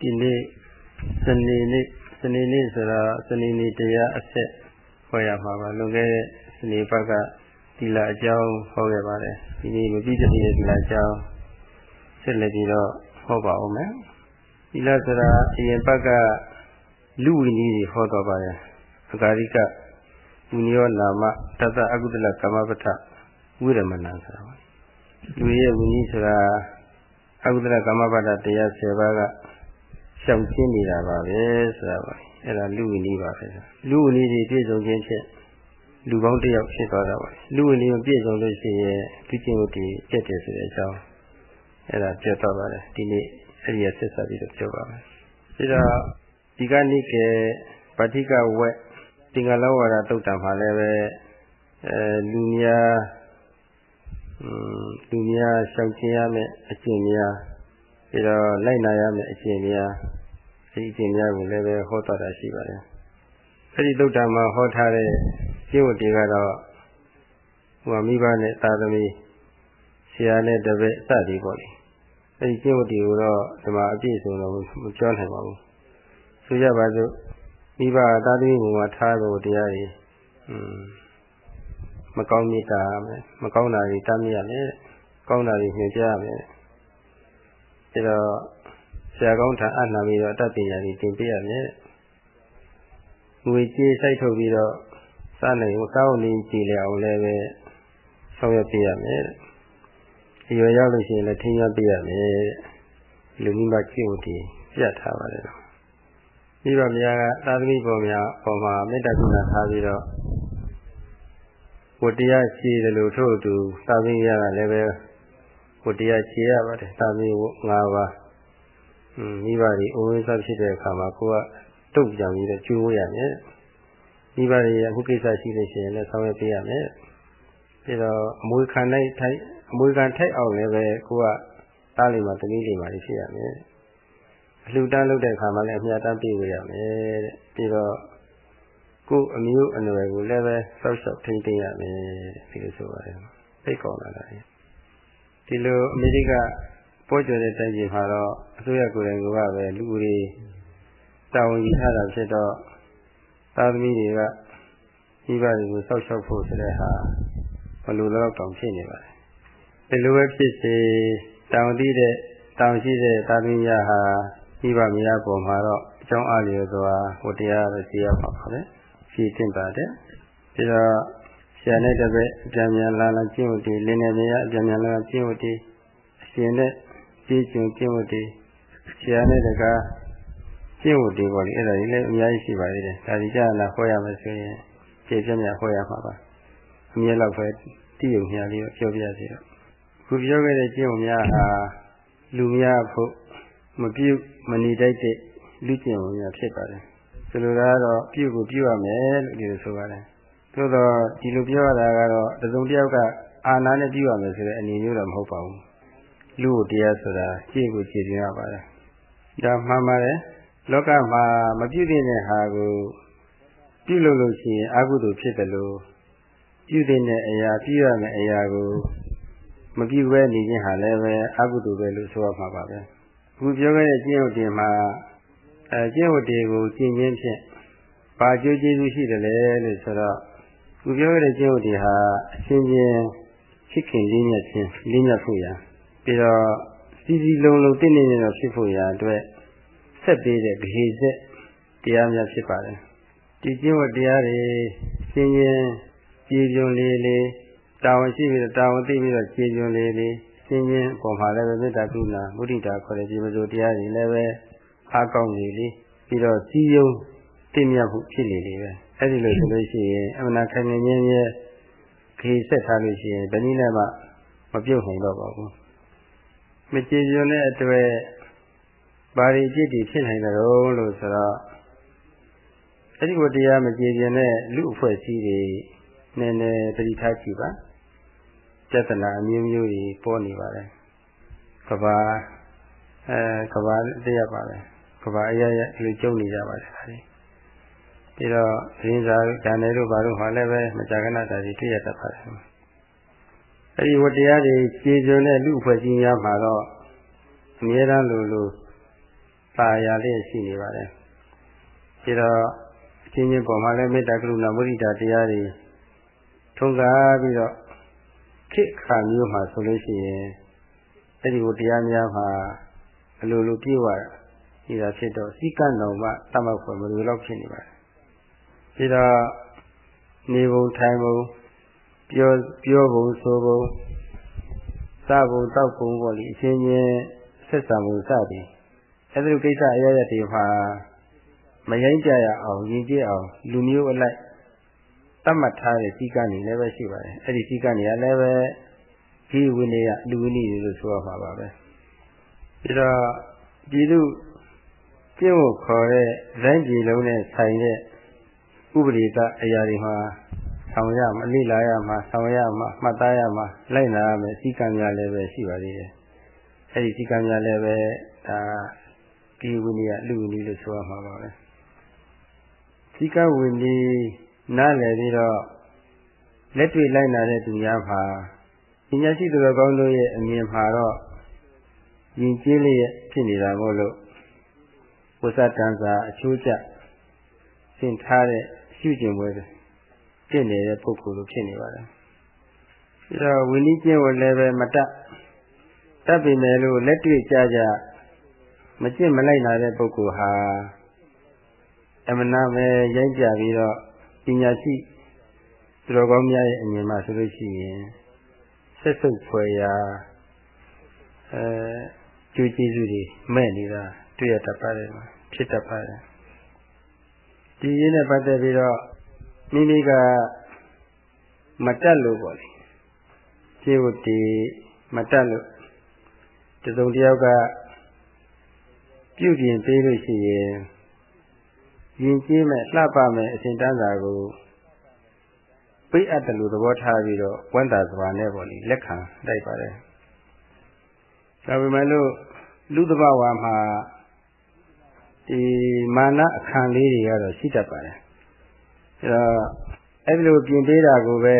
ဒီနေ့စနေနေ့စနေနေ့ဆိုတာစနေနေ့တရားအဆက်ဟောရမှာပါလွန်ခဲ့တဲ့စနေဘက်ကဒီလာအကြောင်းဟောခဲ့ပါတယ်ဒီနေ့မပြည့်စုံတဲ့ဒီလာအကြောင်းဆက်လက်ပြီးတော့ဟောပါအောင်မယ်ဒီလာဆိုတာအရင်ဘက်ကလူဝိနည်းတွေဟောတော့ပါတယ်အကာရိကပုညောနာမတတအကုသလကမ္မပဋ္ဌဝိရမဏဆိုတာပါလူရဲ့ဝိနည်းဆိုတာအကုသလကမ္မပဋ္ဌတရား10ပါးက ရှောင်ကျင်းနေတာပါပဲဆိုတာပါအဲ့ဒါလူဝိနည်းပါပဲလူဝိနည်းတွေပြည့်စုံခြင်းဖြင့်လူကောင်းတစ်ယောက်ဖြစ်သွားတာပါလူဝိနည်းမပြည့်စုံလို့ရှိရင်ဒီကျင့်ဝတ်တွေပြတ်တယ်ဆိုတဲ့အကြောင်းအဲ့ဒါပြတ်သွားပါတယ်ဒီနေ့အဲ့ဒီဆက်ဆက်ပြီးတော့ပြောပါမယ်ပြီးတော့ဒီကနေ့ကဗတိကဝက်တင်္ဂလောဝါဒတုတ်တံမှာလည်းပဲအဲလူများလူများရှောင်ကျင်ရမယ့်အကျင့်များ ပြီးတော့လိုက်နာရမယ့်အကျင့်များဒီအကျင့်များကိုလည်းပဲဟောတော်တာရှိပါတယ်အဲဒီသုတ္တမှာဟောထားတဲ့ကျင့်ဝတ်တွေကတော့ဟိုမိဘနဲ့သာသမီဆရာနဲ့တပည့်စသည်ပေါ့လေအဲဒီကျင့်ဝတ်တွေကိုတော့ဒီမှာအပြည့်စုံတော့မပြောနိုင်ပါဘူးဆိုကြပါစို့မိဘသာသမီဘုံမှာထားဖို့တရားတွေอืมမကောင်းမြတ်တာမယ်မကောင်းတာတွေတမ်းမြရမယ်ကောင်းတာတွေညွှန်ပြရမယ် အဲတော့ဆရာကောင်းထံအပ်နာပြီးတော့အတတ်ပညာတွေသင်ပေးရမယ်ငွေကြေးစိုက်ထုတ်ပြီးတော့စားနိုင်ကောင်းနေကြည်လျအောင်လည်းပဲဆောင်ရွက်ပေးရမယ်အရွယ်ရောက်လို့ရှိရင်လည်းထင်းရပေးရမယ်လူမိဘကျင့်ဝတ်တွေပြတ်ထားပါတယ်မိဘများကသာသမီပေါ်များပေါ်မှာမေတ္တာကုဏထားပြီးတော့ဝတ္တရားရှိတယ်လို့ထို့အတူသာသမီများကလည်းပဲ ဝတ္တရားရှိရပါတယ်သာသမီ၅ပါးမိဘတွေအိုးဝင်းစားဖြစ်တဲ့အခါမှာကိုကတုတ်ပြန်ပြီးတော့ကျိုးရမယ်မိဘတွေအခုကိစ္စရှိလို့ရှိရင်လည်းဆောင်ရွက်ပေးရမယ်ပြီးတော့အမွေခံလိုက်ထိုက်အမွေခံထိုက်အောင်လည်းပဲကိုကသားလေးမှာတမီးလေးမှာဖြစ်ရမယ်အလှူတန်းလုပ်တဲ့အခါမှာလည်းအမြတ်တမ်းပေးဝရမယ်တဲ့ပြီးတော့ကိုယ်အမျိုးအနွယ်ကိုလည်းပဲစောက်ရှောက်ထိန်းသိမ်းရမယ်ဒီလိုဆိုပါတယ်သိကောင်းလာတာ ဒီလိုအမေရိကပေါ်ကျော်တဲ့တိုင်းပြည်မှာတော့အစိုးရကိုယ်တိုင်ကပဲလူတွေတာဝန်ယူထားတာဖြစ်တော့သာသမီတွေကမိဘတွေကိုစောက်ရှောက်ဖို့ဆိုတဲ့ဟာဘလိုတော့တောင်ဖြစ်နေပါတယ်ဒီလိုပဲဖြစ်စေတောင်သိတဲ့တောင်ရှိတဲ့သာသမီများဟာမိဘမယားပေါ်မှာတော့အကြောင်းအားလျော်စွာဟိုတရားပဲသိရပါပါပဲဖြည့်တင်ပါတယ်ဒါတော့ ဆရာနဲ့တပည့်အပြန်ပြန်လာလာကျင့်ဝတ်တွေလင်းနေမြအပြန်ပြန်လာလာကျင့်ဝတ်တွေအရှင်နဲ့ကြည်ကျင်ကျင့်ဝတ်တွေဆရာနဲ့တကားကျင့်ဝတ်တွေပေါ့လေအဲ့ဒါကြီးလည်းအများကြီးရှိပါသေးတယ်ဒါဒီကြလာဟောရမယ်ဆိုရင်ခြေပြမြဟောရမှာပါအမြဲလောက်ပဲတည်ုံညာလေးကိုပြောပြရစီတော့ခုပြောခဲ့တဲ့ကျင့်ဝတ်များဟာလူများဖို့မပြုတ်မနေတတ်တဲ့လူကျင့်ဝတ်များဖြစ်ပါတယ်ဆိုလိုတာကတော့ပြုတ်ကိုပြုတ်ရမယ်လို့ဒီလိုဆိုပါတယ် သို့တော့ဒီလိုပြောရတာကတော့တစုံတစ်ယောက်ကအာနာနဲ့ပြုတ်ရမယ်ဆိုတဲ့အနေမျိုးတော့မဟုတ်ပါဘူးလူ့တရားဆိုတာကြည့်ကိုကြည့်ပြရပါတယ်ဒါမှန်ပါတယ်လောကမှာမပြုတ်တဲ့ဟာကိုပြုလုပ်လို့ရှိရင်အကုသိုလ်ဖြစ်တယ်လို့ပြုတဲ့အရာပြုရမယ့်အရာကိုမပြုဘဲနေခြင်းဟာလည်းပဲအကုသိုလ်ပဲလို့ဆိုရမှာပါပဲအခုပြောခဲ့တဲ့ကျင့်ဝတ်တွေမှာအဲကျင့်ဝတ်တွေကိုကျင့်ခြင်းဖြင့်ဘာကျိုးကျေးဇူးရှိတယ်လဲလို့ဆိုတော့ ခုပြောခဲ့တဲ့ကျင့်ဝတ်တွေဟာအချင်းချင်းချစ်ခင်လေးမြတ်ခြင်းလေးမြတ်ဖို့ရာပြီးတော့စီစီလုံးလုံးတင့်နေနေတော့ဖြစ်ဖို့ရာအတွက်ဆက်ပေးတဲ့ဂဟေဆက်တရားများဖြစ်ပါတယ်ဒီကျင့်ဝတ်တရားတွေရှင်းရင်ကြည်ပြွန်လေးလေးတာဝန်ရှိပြီးတော့တာဝန်သိပြီးတော့ကြည်ပြွန်လေးလေးရှင်းရင်ပုံမှာလည်းပဲမေတ္တာကုဏမုဒိတာခေါ်တဲ့ဒီမစိုးတရားတွေလည်းပဲအားကောင်းနေလေပြီးတော့စီယုံတင့်မြတ်မှုဖြစ်နေလေပဲ အဲ့ဒီလိုဆိုလို့ရှိရင်အမှန်ခိုင်မြဲမြဲမြဲခေဆက်ထားလို့ရှိရင်ဘယ်နည်းနဲ့မှမပြုတ်နိုင်တော့ပါဘူးမကြည်ပြွန်တဲ့အတွက်ဘာတွေจิตတွေဖြစ်နိုင်တယ်လို့ဆိုတော့အဲ့ဒီကိုတရားမကြည်ပြင်းတဲ့လူအဖွဲ့အစည်းတွေနည်းနည်းတတိထားကြည့်ပါပြဿနာအမျိုးမျိုးတွေပေါ်နေပါတယ်ကဘာအဲကဘာတရားပါပဲကဘာအရရလူကျုံနေကြပါတယ်ဒါတွေ ပြီးတော့ရင်းစားဉာဏ်တွေတို့ဘာလို့မှလည်းပဲမကြာခဏတာတွေတွေ့ရတတ်ပါတယ်အဲဒီဝတရားတွေကြည်ပြင်းတဲ့လူအဖွဲ့အစည်းများမှာတော့အများအားလို့လို့ပါရလျက်ရှိနေပါတယ်ဒီတော့အချင်းချင်းပေါ်မှာလည်းမေတ္တာကရုဏာမုဒိတာတရားတွေထုံကားပြီးတော့ခေတ်ခါမျိုးမှာဆိုလို့ရှိရင်အဲ့ဒီကိုတရားများမှာအလိုလိုပြေဝနေတာဖြစ်တော့စိကံတော်မှတတ်မှတ်ဖွယ်မလိုတော့ဖြစ်နေပါတယ် ဒီတော့နေပုံထိုင်ပုံပြောပြောပုံဆိုပုံစပုံတောက်ပုံပေါ့လေအချင်းချင်းဆက်ဆံမှုစသည်အဲ့ဒီလိုကိစ္စအရရတွေမှာမရင်ကြရအောင်ရည်ကြည်အောင်လူမျိုးအလိုက်တတ်မှတ်ထားတဲ့စီကံနေလည်းပဲရှိပါတယ်အဲ့ဒီစီကံနေရလည်းပဲဒီဝိနည်းလူဝိနည်းလို့ဆိုရမှာပါပဲပြီးတော့ဒီလူကျင့်ဖို့ခေါ်တဲ့ဇိုင်းပြည်လုံးနဲ့ဆိုင်တဲ့ ဥပဒေကအရာတွေမှာဆောင်ရမှာလိလာရမှာဆောင်ရမှာမှတ်သားရမှာလိုက်နာရမယ်စီကံများလည်းပဲရှိပါသေးတယ်အဲ့ဒီစီကံများလည်းပဲဒါဒီဝိနည်းလူဝိနည်းလို့ဆိုရမှာပါပဲစီကဝိနည်းနားလည်ပြီးတော့လက်တွေ့လိုက်နာတဲ့သူများမှာပညာရှိသူတော်ကောင်းတို့ရဲ့အမြင်မှာတော့ယဉ်ကျေးလျက်ဖြစ်နေတာမို့လို့ဝိသတန်စာအချိုးကျသင်ထားတဲ့ ရှုကျင်ပွဲတွေဖြစ်နေတဲ့ပုဂ္ဂိုလ်လိုဖြစ်နေပါတယ်။ဒါတော့ဝိနည်းကျင့်ဝတ်လည်းပဲမတတ်တတ်ပြီမယ်လို့လက်တွေ့ကြကြမကျင့်မလိုက်နိုင်တဲ့ပုဂ္ဂိုလ်ဟာအမနာပဲရိုက်ကြပြီးတော့ပညာရှိသူတော်ကောင်းများရဲ့အမြင်မှာဆိုလို့ရှိရင်ဆက်စုပ်ဖွယ်ရာအဲကျူးကျေးဇူးတွေမဲ့နေတာတွေ့ရတတ်ပါတယ်ဖြစ်တတ်ပါတယ် ဒီရင်းနဲ့ပတ်သက်ပြီးတော့မိမိကမတက်လို့ပေါ့လေခြေဝတီမတက်လို့တစုံတယောက်ကပြုပြင်ပေးလို့ရှိရင်ရင်ကျေးမဲ့လှပမဲ့အစဉ်တန်းစာကိုပိတ်အပ်တယ်လို့သဘောထားပြီးတော့ဝန္တာစွာနဲ့ပေါ့လေလက်ခံလိုက်ပါတယ်ဒါပေမဲ့လို့လူတဘာဝမှာ ဒီမာနအခန့်လေးတွေကတော့ရှိတတ်ပါတယ်အဲတော့အဲ့ဒီလိုပြင်ပေးတာကိုပဲ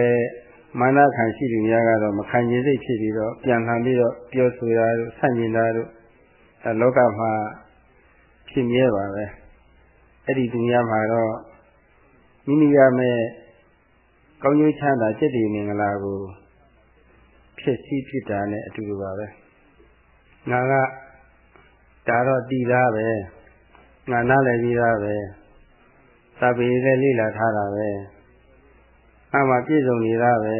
မာနခံရှိသူများကတော့မခံကျင်စိတ်ဖြစ်ပြီးတော့ပြန်လှန်ပြီးတော့ပြောဆိုတာတို့ဆန့်ကျင်တာတို့အဲလောကမှာဖြစ်မြဲပါပဲအဲ့ဒီသူများမှာတော့မိမိရမဲ့ကောင်းကျိုးချမ်းသာစိတ်တည်မင်္ဂလာကိုဖြစ်စည်းဖြစ်တာနဲ့အတူတူပါပဲငါကဒါတော့တည်သားပဲ ငါနားလည်းပြီးသားပဲသဗ္ဗေလည်းလိလာထားတာပဲအမှပြည့်စုံနေတာပဲ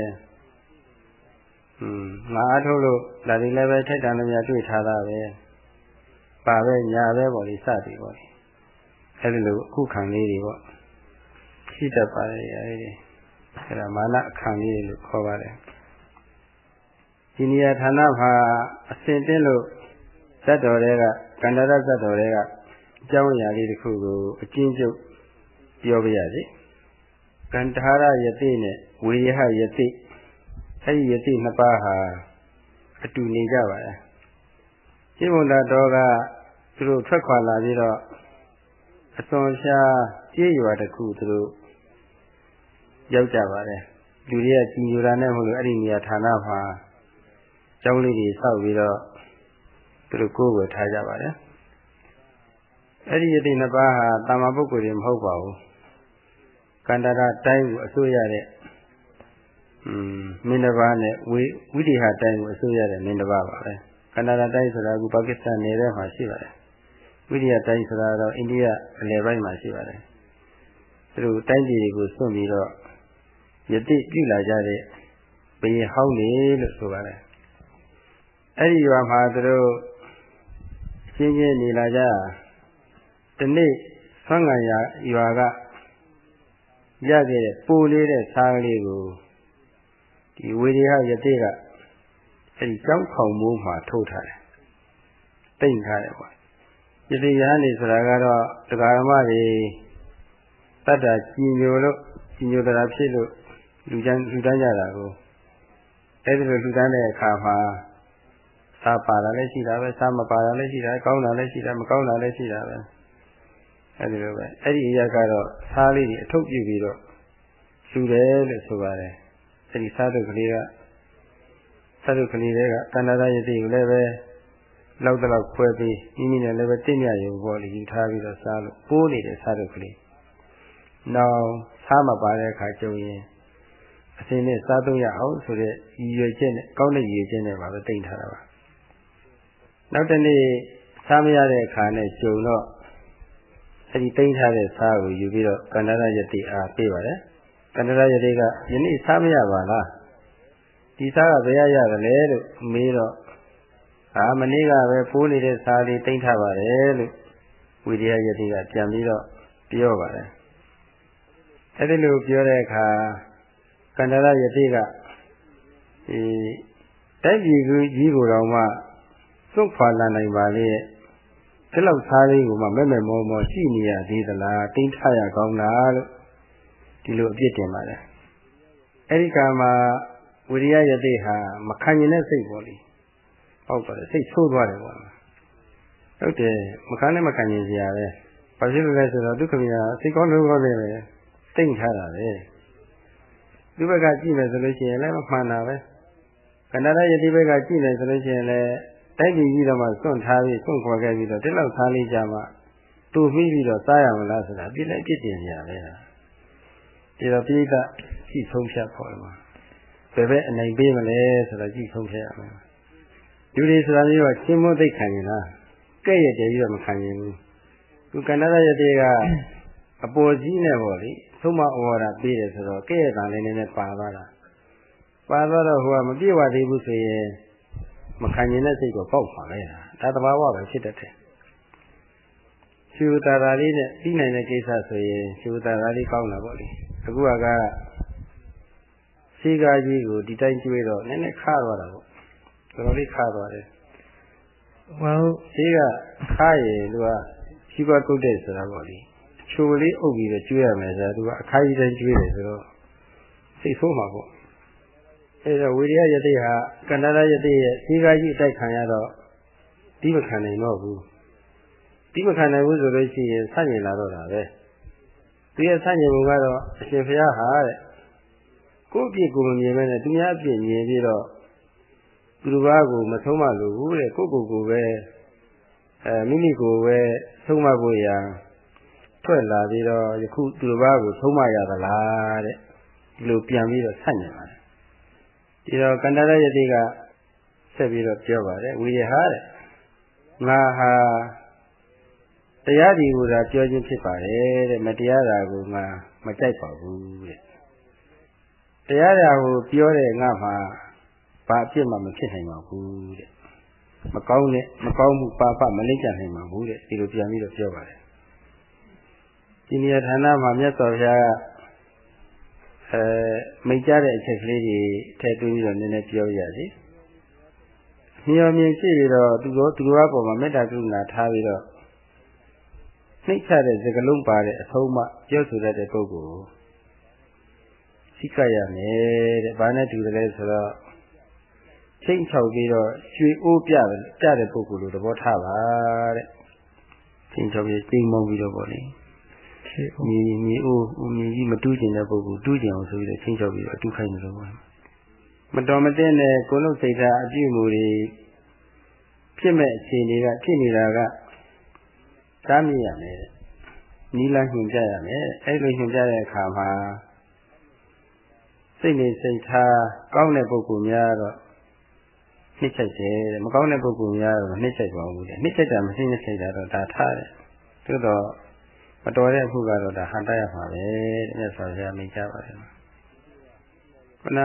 อืมငါအထုတ်လို့ဒါတွေလည်းပဲထိုက်တန်လည်းများတွေ့ထားတာပဲပါပဲညာပဲပေါ့လေစသည်ပေါ့လေအဲဒီလိုအခုခံလေးတွေပေါ့ရှိတတ်ပါလေအဲဒီအဲဒါမာနအခန့်လေးလို့ခေါ်ပါတယ်ဒီနေရာဌာနမှာအစဉ်တင်းလို့ဇတ်တော်တွေကကန္တရဇတ်တော်တွေက အကြောင်းအရာလေးတစ်ခုကိုအကျဉ်းချုပ်ပြောပြရစီကန္တာရယတိနဲ့ဝေယဟယတိအဲဒီယတိနှစ်ပါးဟာအတူနေကြပါရဲ့ရှင်းမလာတော်ကသူတို့ထွက်ခွာလာပြီးတော့အစွန်ရှားကြေးရွာတစ်ခုသူတို့ရောက်ကြပါတယ်လူတွေကကြည်ညိုတာနဲ့မဟုတ်လို့အဲ့ဒီနေရာဌာနမှာကျောင်းလေးတွေဆောက်ပြီးတော့သူတို့ကိုယ်ဝယ်ထားကြပါတယ် အဲ့ဒီယတိနှစ်ပါးဟာတာမပုဂ္ဂိုလ်တွေမဟုတ်ပါဘူးကန္တရာတိုင်းကိုအစိုးရတဲ့อืมမင်းတစ်ပါးနဲ့ဝိဝိတိဟာတိုင်းကိုအစိုးရတဲ့မင်းတစ်ပါးပါပဲကန္တရာတိုင်းဆိုတာကပါကစ္စတန်နယ်ထဲမှာရှိပါတယ်ဝိရိယတိုင်းဆိုတာတော့အိန္ဒိယအလယ်ပိုင်းမှာရှိပါတယ်သူတို့တိုင်းပြည်တွေကိုစွန့်ပြီးတော့ယတိပြုလာကြတဲ့ဘယင်ဟောင်းနေလို့ဆိုပါတယ်အဲ့ဒီရွာမှာသူတို့ရှင်းချင်းနေလာကြ ဒီနေ့ဆွမ်းငံရာရွာကရခဲ့တဲ့ပူလေးတဲ့စားကလေးကိုဒီဝေဒီဟယတိကအဲ့ဒီကြောင်းခေါင်မိုးမှာထုတ်ထားတယ်တိတ်ထားတယ်ပေါ့ယတိရဟန်းနေဆိုတာကတော့တရားဓမ္မတွေတတ်တာကြည်ညိုလို့ကြည်ညိုတာဖြစ်လို့လူတန်းလူတန်းကြတာကိုအဲ့ဒီလိုလူတန်းတဲ့အခါမှာစားပါတာလည်းရှိတာပဲစားမပါတာလည်းရှိတာကောင်းတာလည်းရှိတာမကောင်းတာလည်းရှိတာပဲ အဲ့ဒီလိုပဲအဲ့ဒီအရာကတော့စားလေးတွေအထုတ်ပြုပြီးတော့လူတယ်လို့ဆိုပါတယ်အဲ့ဒီစားတုကလေးကစားတုကလေးတွေကကန္နာရယတိကိုလည်းပဲလောက်တော့ခွဲပြီးမိမိနဲ့လည်းပဲတင့်မြရုံပေါ့လေယူထားပြီးတော့စားလို့ပိုးနေတဲ့စားတော့ကလေးနောက်စားမပါတဲ့အခါကျရင်အစင်းနဲ့စားသုံးရအောင်ဆိုတဲ့ရည်ရွယ်ချက်နဲ့ကောင်းတဲ့ရည်ရွယ်ချက်နဲ့ပါပဲတင်ထားတာပါနောက်တနေ့စားမရတဲ့အခါနဲ့ကြုံတော့ အဲဒီတင်ထားတဲ့စားကိုယူပြီးတော့ကန္တရယတိအားပေးပါတယ်ကန္တရယတိကယနေ့စားမရပါလားဒီစားကဘယ်ရရတယ်လဲလို့မေးတော့အာမနေ့ကပဲပိုးနေတဲ့စားလေးတင်ထားပါတယ်လို့ဝိရိယယတိကပြန်ပြီးတော့ပြောပါတယ်အဲ့ဒီလိုပြောတဲ့အခါကန္တရယတိကဒီတိုက်ပြည်ကြီးကိုတော့မှစွန့်ခွာလာနိုင်ပါလေ ဒီလောက်စားလေးကိုမှမဲ့မဲ့မောမောရှိနေရသေးသလားတင်းထရကောင်းလားလို့ဒီလိုအပြစ်တင်ပါတယ်အဲ့ဒီကမှာဝိရိယယတိဟာမခံကျင်တဲ့စိတ်ပေါ့လေဟုတ်ပါတယ်စိတ်ဆိုးသွားတယ်ပေါ့ဟုတ်တယ်မခံနဲ့မခံကျင်စရာပဲဘာဖြစ်လို့လဲဆိုတော့ဒုက္ခမညာစိတ်ကောင်းလို့ကောင်းနေပဲတိတ်ထားတာပဲဒီဘက်ကကြည့်မယ်ဆိုလို့ရှိရင်လည်းမမှန်တာပဲကန္တရယတိဘက်ကကြည့်မယ်ဆိုလို့ရှိရင်လည်း တိုက်ပြီးပြီးတော့မှစွန့်ထားပြီးစွန့်ခွာခဲ့ပြီးတော့ဒီလောက်သားလေးကြမှာတူပြီးပြီးတော့စားရမလားဆိုတာပြည့်လိုက်ပြည့်တင်ကြပဲဒီတော့ပြိဿကြည့်ဆုံးဖြတ်ဖို့မှာဘယ်ဘက်အနိုင်ပေးမလဲဆိုတော့ကြည့်ဆုံးဖြတ်ရမယ်လူတွေဆိုတာမျိုးကချင်းမိုးသိခံရင်လားကဲ့ရဲ့တည်းပြီးတော့မခံရင်ဘူးသူကန္တရယတိကအပေါ်ကြီးနဲ့ပေါ့လေသုံးမဩဝါဒပေးတယ်ဆိုတော့ကဲ့ရဲ့တန်လေးနည်းနည်းပါသွားတာပါသွားတော့ဟိုကမပြေဝသေးဘူးဆိုရင် မခံကျင်တဲ့စိတ်ကိုပေါက်ပါလေဒါတဘာဝပဲဖြစ်တတ်တယ်ရှူတာတာလေးနဲ့ပြီးနိုင်တဲ့ကိစ္စဆိုရင်ရှူတာတာလေးကောင်းတာပေါ့လေအခုကစီကားကြီးကိုဒီတိုင်းကျွေးတော့နည်းနည်းခါသွားတာပေါ့တော်တော်လေးခါသွားတယ်ဟောစီကခါရင်သူကရှိပါကုတ်တဲ့ဆိုတာပေါ့လေချိုလေးအုပ်ပြီးတော့ကျွေးရမယ်ဆိုတော့သူကအခိုင်အတန့်ကျွေးတယ်ဆိုတော့စိတ်ဆိုးမှာပေါ့ အဲဒါဝိရိယယတိဟာကန္တရယတိရဲ့ဈေးကားကြီးအတိုက်ခံရတော့ဒီမခံနိုင်တော့ဘူးဒီမခံနိုင်ဘူးဆိုလို့ရှိရင်ဆန့်ကျင်လာတော့တာပဲသူရဲ့ဆန့်ကျင်မှုကတော့အရှင်ဘုရားဟာတဲ့ကိုယ့်အပြစ်ကိုမမြင်မဲနဲ့သူများအပြစ်မြင်ပြီးတော့သူတစ်ပါးကိုမဆုံးမလို့ဘူးတဲ့ကိုယ့်ကိုယ်ကိုပဲအဲမိမိကိုယ်ပဲဆုံးမဖို့ရာထွက်လာပြီးတော့ယခုသူတစ်ပါးကိုဆုံးမရသလားတဲ့ဒီလိုပြန်ပြီးတော့ဆန့်ကျင်ပါတယ် ဒီတော့ကန္တရယတိကဆက်ပြီးတော့ပြောပါတယ်ဝိရဟာတဲ့ငါဟာတရားဒီကိုသာပြောခြင်းဖြစ်ပါတယ်တဲ့မတရားတာကိုငါမကြိုက်ပါဘူးတဲ့တရားရာကိုပြောတဲ့ငါမှာဘာအပြစ်မှမဖြစ်နိုင်ပါဘူးတဲ့မကောင်းတဲ့မကောင်းမှုပါပမလိမ့်ကြနိုင်ပါဘူးတဲ့ဒီလိုပြန်ပြီးတော့ပြောပါတယ်ဒီနေရာဌာနမှာမြတ်စွာဘုရားက အဲမိတ်ကြတဲ့အချက်ကလေးတွေထည့်သွင်းပြီးတော့နည်းနည်းပြောရစီမျောမြင်ရှိပြီးတော့သူတို့သူတို့အပေါ်မှာမေတ္တာကရုဏာထားပြီးတော့နှိမ့်ချတဲ့စကလုံးပါတဲ့အဆုံးမပြောဆိုတတ်တဲ့ပုဂ္ဂိုလ်စိကရမယ်တဲ့ဘာနဲ့တူတယ်လဲဆိုတော့ချိန်ချောက်ပြီးတော့ရွှေအိုးပြတယ်ကြတဲ့ပုဂ္ဂိုလ်လိုသဘောထားပါတဲ့ချိန်ချောက်ပြီးချိန်မုံပြီးတော့ပေါ့လေ မြေမြေအိုးမြေကြီးမတူးကျင်တဲ့ပုဂ္ဂိုလ်တူးကျင်အောင်ဆိုပြီးတော့ချိန်ချောက်ပြီးတော့အတူခိုင်းတယ်လို့ပေါ့မတော်မတဲ့နဲ့ကိုယ်လုံးစိတ်ဓာတ်အပြုအမူတွေဖြစ်မဲ့အခြေအနေကဖြစ်နေတာကသားမြင်ရမယ်တဲ့နီးလန်းညွှန်ကြရမယ်အဲ့လိုညွှန်ကြတဲ့အခါမှာစိတ်နေစိတ်ထားကောင်းတဲ့ပုဂ္ဂိုလ်များတော့နှိမ့်ချိုက်တယ်တဲ့မကောင်းတဲ့ပုဂ္ဂိုလ်များတော့နှိမ့်ချိုက်ပါဘူးတဲ့နှိမ့်ချိုက်တာမရှိနှိမ့်ချိုက်တာတော့ဒါထားတယ်သို့တော့ မတော်တဲ့အမှုကတော့ဒါဟန်တရမှာပဲတဲ့မြတ်စွာဘုရားမိန့်ကြပါတယ်ခုန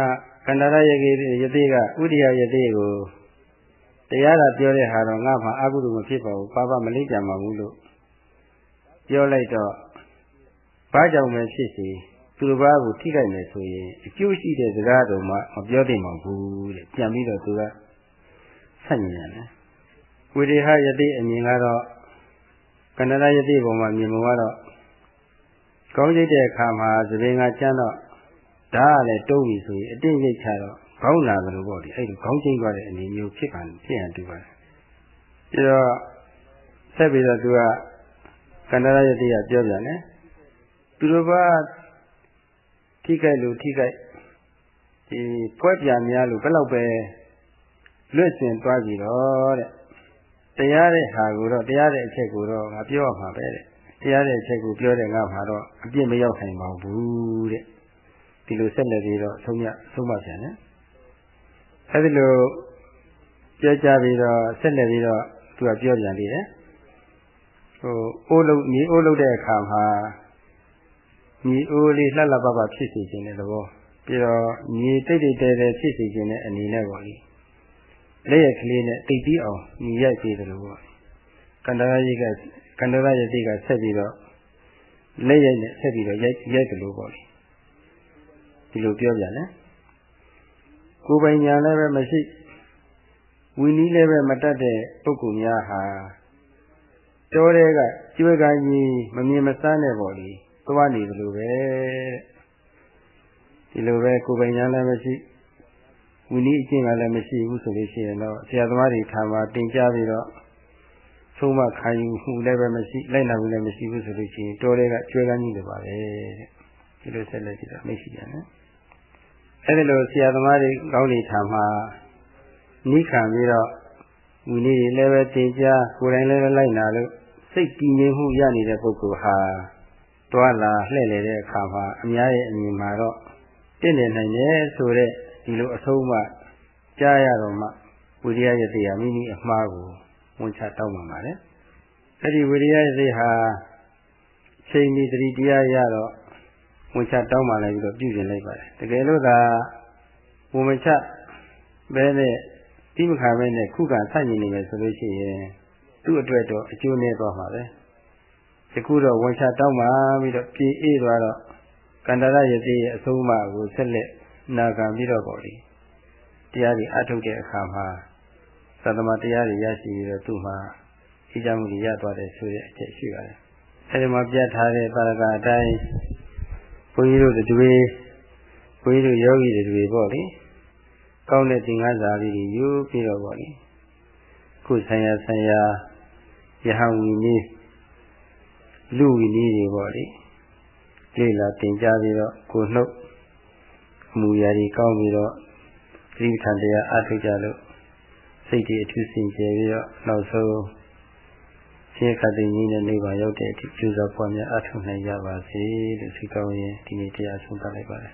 ကန္တရယကေယတိကဥဒိယယတိကိုတရားသာပြောတဲ့ဟာတော့ငါမှအကုသိုလ်မဖြစ်ပါဘူးပါပမလိမ့်ကြမှာဘူးလို့ပြောလိုက်တော့ဘာကြောင့်ပဲဖြစ်စီသူတစ်ပါးကိုထိခိုက်မယ်ဆိုရင်အကျိုးရှိတဲ့စကားတော်မှမပြောသင့်ပါဘူးတဲ့ပြန်ပြီးတော့သူကဆက်ညင်ရတယ်ဝိရိဟယတိအမြင်ကတော့ ကန္နရယတိပုံမှာမြင်မှုကတော့ကောင်းကြိတ်တဲ့အခါမှာသဘင်ကကျမ်းတော့ဓာတ်ကလည်းတုံးပြီဆိုရင်အတင်းရိတ်ချတော့ခေါင်းလာတယ်လို့ပေါ့ဒီအဲ့လိုခေါင်းကျိတ်သွားတဲ့အနေမျိုးဖြစ်ပါဖြစ်ရတူပါတယ်ပြီးတော့ဆက်ပြီးတော့သူကကန္နရယတိကပြောပြန်တယ်သူတို့ကထိခိုက်လို့ထိခိုက်ဒီပွဲပြများလို့ဘယ်လောက်ပဲလွတ်စင်သွားကြည့်တော့တဲ့ တရားတဲ့ဟာကိုတော့တရားတဲ့အချက်ကိုတော့ငါပြောရမှာပဲတဲ့တရားတဲ့အချက်ကိုပြောတဲ့ငါမှာတော့အပြစ်မရောက်နိုင်ပါဘူးတဲ့ဒီလိုဆက်လက်ပြီးတော့ဆုံးမဆုံးမပြန်တယ်အဲဒီလိုပြောကြပြီးတော့ဆက်လက်ပြီးတော့သူကပြောပြန်သေးတယ်ဟိုအိုးလုံးညီအိုးလုံးတဲ့အခါမှာညီအိုးလေးလှလှပပဖြစ်စီခြင်းတဲ့သဘောပြီးတော့ညီတိတ်တိတ်တဲတဲဖြစ်စီခြင်းတဲ့အနေနဲ့ပေါ့လေ လက်ရကလေးနဲ့တိတ်ပြီးအောင်ညီရိုက်ပြီးတယ်လို့ပေါ့ကန္တရာကြီးကကန္တရာရဲ့တိတ်ကဆက်ပြီးတော့လက်ရိုက်နဲ့ဆက်ပြီးတော့ရိုက်ရိုက်တယ်လို့ပေါ့လေဒီလိုပြောပြန်တယ်ကိုယ်ပိုင်ညာလည်းပဲမရှိဝီနည်းလည်းပဲမတတ်တဲ့ပုဂ္ဂိုလ်များဟာတောထဲကကျွေးကကြီးမမြင်မစမ်းတဲ့ပေါ့လေသွားနေတယ်လို့ပဲဒီလိုပဲကိုယ်ပိုင်ညာလည်းမရှိ ဝီနည်းအကျင့်ကလည်းမရှိဘူးဆိုလို့ရှိရင်တော့ဆရာသမားတွေထာမှာတင်ကြပြီးတော့သုံးမခံယူမှုလည်းပဲမရှိလိုက်နာမှုလည်းမရှိဘူးဆိုလို့ရှိရင်တောထဲကကျွေးကကြီးလိုပါပဲတဲ့ဒီလိုဆက်လက်ကြည့်တာမရှိပြန်နဲ့အဲဒီလိုဆရာသမားတွေကောင်းနေထာမှာနိခံပြီးတော့ဝီနည်းတွေလည်းပဲတင်ကြကိုယ်တိုင်လည်းပဲလိုက်နာလို့စိတ်တည်ငြိမ်မှုရနေတဲ့ပုဂ္ဂိုလ်ဟာတွာလာလှည့်လေတဲ့အခါမှာအများရဲ့အမြင်မှာတော့တင့်နေနိုင်တယ်ဆိုတဲ့ ဒီလိုအဆုံးမှကြားရတော့မှဝိရိယရဲ့တရားမိမိအမှားကိုဝန်ချတောင်းပါပါတယ်။အဲဒီဝိရိယရဲ့တရားဟာချိန်ဒီတတိတရားရတော့ဝန်ချတောင်းပါလိုက်ပြီးတော့ပြုပြင်လိုက်ပါတယ်။တကယ်လို့သာဝန်မချဘဲနဲ့တိမခါပဲနဲ့ခုခံဆန့်ကျင်နေမယ်ဆိုလို့ရှိရင်သူ့အတွက်တော့အကျိုးနည်းသွားမှာပဲ။ဒီခုတော့ဝန်ချတောင်းပါပြီးတော့ပြေအေးသွားတော့ကန္တရယတိရဲ့အဆုံးအမကိုဆက်လက် နာခံပြီးတော့ပေါ့လေတရားတွေအထုတ်တဲ့အခါမှာသတ္တမတရားတွေရရှိပြီးတော့သူ့မှာအကြမှုတွေရသွားတယ်ဆိုတဲ့အချက်ရှိပါတယ်အဲဒီမှာပြတ်ထားတဲ့ပါရကအတိုင်းဘုန်းကြီးတို့တွေဘုန်းကြီးတို့ယောဂီတွေပေါ့လေကောင်းတဲ့သင်္ကန်းစာလေးတွေယူပြီးတော့ပေါ့လေခုဆိုင်ရာဆိုင်ရာယဟန်ဝီနည်းလူဝီနည်းတွေပေါ့လေလေ့လာသင်ကြားပြီးတော့ကိုနှုတ် အမူအရာတွေကောင်းပြီးတော့သတိထန်တရားအထုတ်ကြလို့စိတ်တွေအထူးစင်ကြယ်ပြီးတော့နောက်ဆုံးရှင်းခတ်တဲ့ကြီးနဲ့နေပါရောက်တဲ့အထိကျူးစာပွားများအထုတ်နိုင်ကြပါစေလို့ဆုတောင်းရင်ဒီနေ့တရားဆုံးသတ်လိုက်ပါတယ်